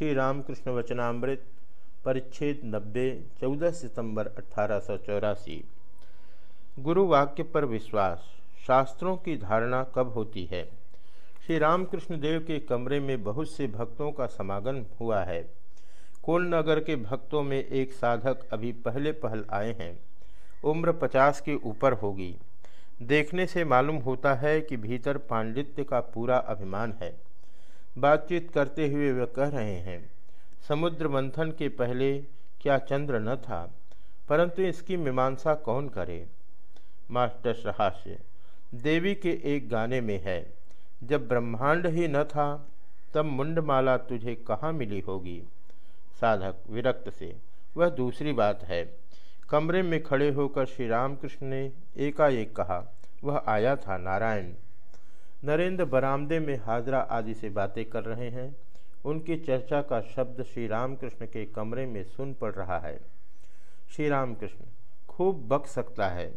श्री रामकृष्ण वचनामृत परिच्छेद नब्बे, चौदह सितंबर अठारह सौ चौरासी। गुरु वाक्य पर विश्वास, शास्त्रों की धारणा कब होती है? श्री रामकृष्ण देव के कमरे में बहुत से भक्तों का समागम हुआ है। कोल नगर के भक्तों में एक साधक अभी पहले पहल आए हैं। उम्र पचास के ऊपर होगी। देखने से मालूम होता है कि भीतर पांडित्य का पूरा अभिमान है। बातचीत करते हुए वे कह रहे हैं, समुद्र मंथन के पहले क्या चंद्र न था, परंतु इसकी मीमांसा कौन करे? मास्टर रहस्य देवी के एक गाने में है, जब ब्रह्मांड ही न था, तब मुंडमाला तुझे कहाँ मिली होगी? साधक विरक्त से, वह दूसरी बात है, कमरे में खड़े होकर श्री रामकृष्ण ने एकाएक कहा, वह आया था नारायण। नरेंद्र बरामदे में हाजरा आदि से बातें कर रहे हैं। उनकी चर्चा का शब्द श्री रामकृष्ण के कमरे में सुन पड़ रहा है। श्री रामकृष्ण खूब बक सकता है।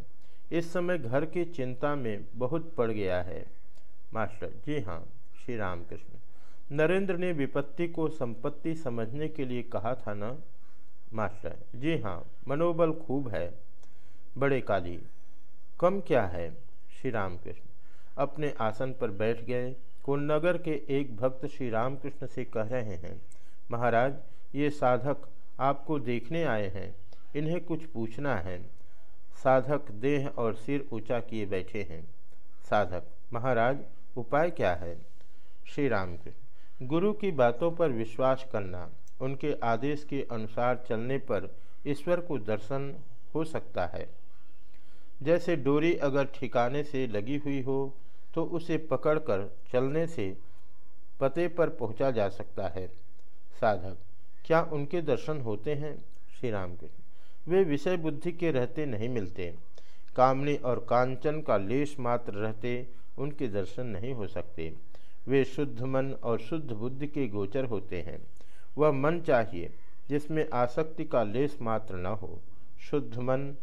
इस समय घर की चिंता में बहुत पड़ गया है। मास्टर, जी हाँ श्री रामकृष्ण नरेंद्र ने विपत्ति को संपत्ति समझने के लिए कहा था ना? मास्टर, जी हाँ मनोबल खूब है। बड़े काली, कम क्या है? श्री रामकृष्ण अपने आसन पर बैठ गए कुलनगर के एक भक्त श्री रामकृष्ण से कह रहे हैं, महाराज, ये साधक आपको देखने आए हैं, इन्हें कुछ पूछना है। साधक देह और सिर ऊँचा किए बैठे हैं। साधक, महाराज, उपाय क्या है? श्री रामकृष्ण, गुरु की बातों पर विश्वास करना, उनके आदेश के अनुसार चलने पर ईश्वर को दर्शन हो सकता है। जैसे डोरी अगर ठिकाने से लगी हुई हो तो उसे पकड़कर चलने से पते पर पहुँचा जा सकता है। साधक, क्या उनके दर्शन होते हैं? श्री राम के वे विषय बुद्धि के रहते नहीं मिलते। कामनी और कांचन का लेश मात्र रहते उनके दर्शन नहीं हो सकते। वे शुद्ध मन और शुद्ध बुद्धि के गोचर होते हैं। वह मन चाहिए, जिसमें आसक्ति का लेस मात्र न हो। शुद्ध मन,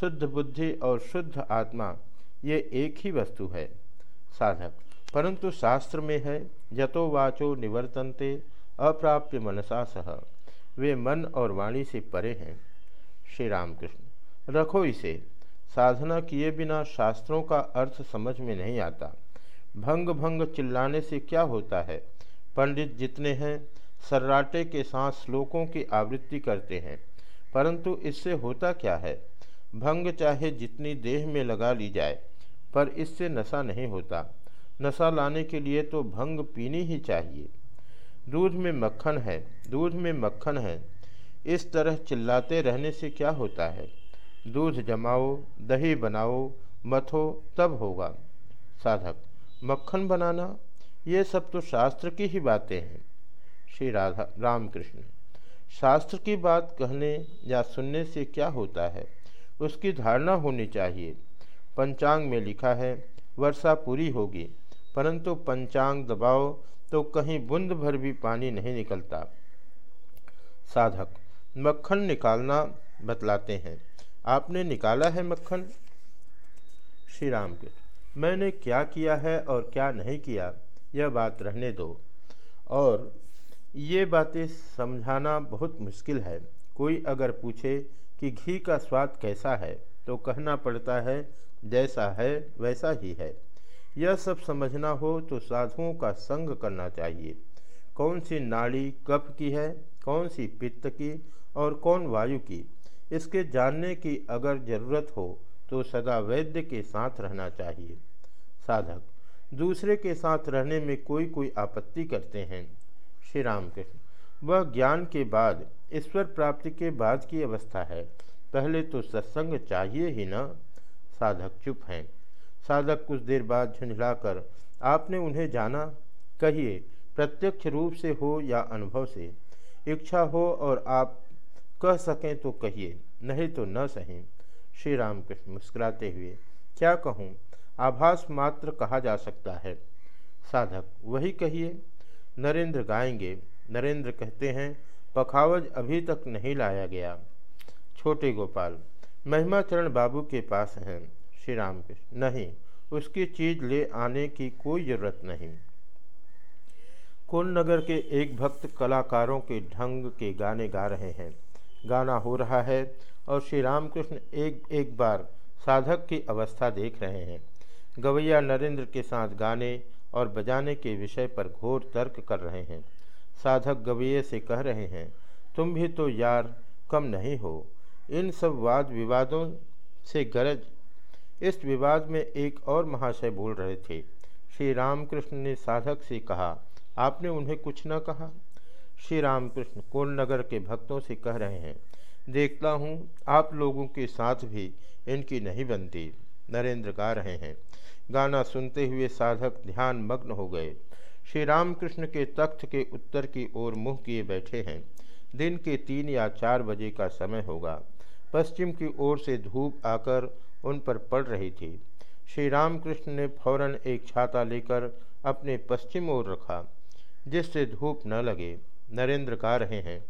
शुद्ध बुद्धि और शुद्ध आत्मा, ये एक ही वस्तु है। साधक। परंतु शास्त्र में है, यतो वाचो निवर्तनते, अप्राप्य मनसा सह। वे मन और वाणी से परे हैं। श्री रामकृष्ण रखो इसे। साधना किए बिना शास्त्रों का अर्थ समझ में नहीं आता। भंग भंग चिल्लाने से क्या होता है? पंडित जितने हैं, सर्राटे के साथ श्लोकों की आवृत्ति करते हैं। परंतु इससे होता क्या है? भंग चाहे जितनी देह में लगा ली जाए पर इससे नशा नहीं होता। नशा लाने के लिए तो भंग पीनी ही चाहिए। दूध में मक्खन है, दूध में मक्खन है। इस तरह चिल्लाते रहने से क्या होता है? दूध जमाओ, दही बनाओ मथो तब होगा। साधक, मक्खन बनाना, ये सब तो शास्त्र की ही बातें हैं। श्री राधा, रामकृष्ण, शास्त्र की बात कहने या सुनने से क्या होता है? उसकी धारणा होनी चाहिए। पंचांग में लिखा है, वर्षा पूरी होगी। परंतु पंचांग दबाओ तो कहीं बूंद भर भी पानी नहीं निकलता। साधक, मक्खन निकालना बतलाते हैं। आपने निकाला है मक्खन? श्री राम के मैंने क्या किया है और क्या नहीं किया, यह बात रहने दो। और ये बातें समझाना बहुत मुश्किल है। कोई अगर पूछे कि घी का स्वाद कैसा है तो कहना पड़ता है जैसा है, वैसा ही है। यह सब समझना हो तो साधुओं का संग करना चाहिए। कौन सी नाड़ी कफ की है, कौन सी पित्त की और कौन वायु की? इसके जानने की अगर ज़रूरत हो तो सदा वैद्य के साथ रहना चाहिए। साधक, दूसरे के साथ रहने में कोई कोई आपत्ति करते हैं। श्री रामकृष्ण, वह ज्ञान के बाद, ईश्वर प्राप्ति के बाद की अवस्था है। पहले तो सत्संग चाहिए ही ना। साधक चुप हैं। साधक कुछ देर बाद झुंझलाकर, आपने उन्हें जाना? कहिए, प्रत्यक्ष रूप से हो या अनुभव से? इच्छा हो और आप कह सकें तो कहिए, नहीं तो न सहें। श्री रामकृष्ण मुस्कुराते हुए, क्या कहूँ? आभास मात्र कहा जा सकता है। साधक, वही कहिए। नरेंद्र गाएँगे। नरेंद्र कहते हैं, पखावज अभी तक नहीं लाया गया। छोटे गोपाल महिमाचरण बाबू के पास हैं, श्री राम कृष्ण नहीं, उसकी चीज़ ले आने की कोई ज़रूरत नहीं। नगर के एक भक्त कलाकारों के ढंग के गाने गा रहे हैं। गाना हो रहा है और श्री रामकृष्ण एक एक बार साधक की अवस्था देख रहे हैं। गवैया नरेंद्र के साथ गाने और बजाने के विषय पर घोर तर्क कर रहे हैं। साधक गवैये से कह रहे हैं, तुम भी तो यार, कम नहीं हो। इन सब वाद विवादों से गरज। इस विवाद में एक और महाशय बोल रहे थे। श्री रामकृष्ण ने साधक से कहा, आपने उन्हें कुछ न कहा? श्री रामकृष्ण कोल नगर के भक्तों से कह रहे हैं, देखता हूँ आप लोगों के साथ भी इनकी नहीं बनती। नरेंद्र गा रहे हैं। गाना सुनते हुए साधक ध्यान मग्न हो गए। श्री रामकृष्ण के तख्त के उत्तर की ओर मुँह किए बैठे हैं। दिन के तीन या चार बजे का समय होगा। पश्चिम की ओर से धूप आकर उन पर पड़ रही थी। श्री रामकृष्ण ने फ़ौरन एक छाता लेकर अपने पश्चिम ओर रखा, जिससे धूप न लगे। नरेंद्र गा रहे हैं,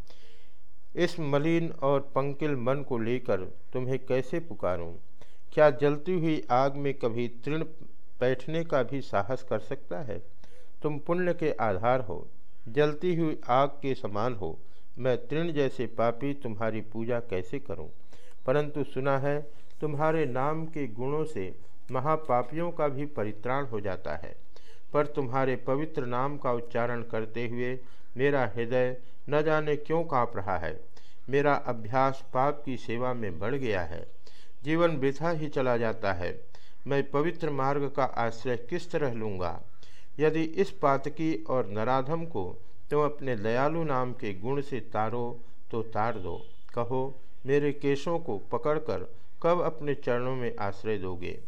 इस मलिन और पंकिल मन को लेकर तुम्हें कैसे पुकारूं? क्या जलती हुई आग में कभी तृण बैठने का भी साहस कर सकता है? तुम पुण्य के आधार हो। जलती हुई आग के समान हो। मैं तृण जैसे पापी तुम्हारी पूजा कैसे करूँ? परंतु सुना है, तुम्हारे नाम के गुणों से महापापियों का भी परित्राण हो जाता है। पर तुम्हारे पवित्र नाम का उच्चारण करते हुए मेरा हृदय न जाने क्यों काँप रहा है? मेरा अभ्यास पाप की सेवा में बढ़ गया है। जीवन वृथा ही चला जाता है। मैं पवित्र मार्ग का आश्रय किस तरह लूँगा? यदि इस पातकी और नराधम को तुम अपने दयालु नाम के गुण से तारो तो तार दो। कहो मेरे केशों को पकड़कर कब अपने चरणों में आश्रय दोगे?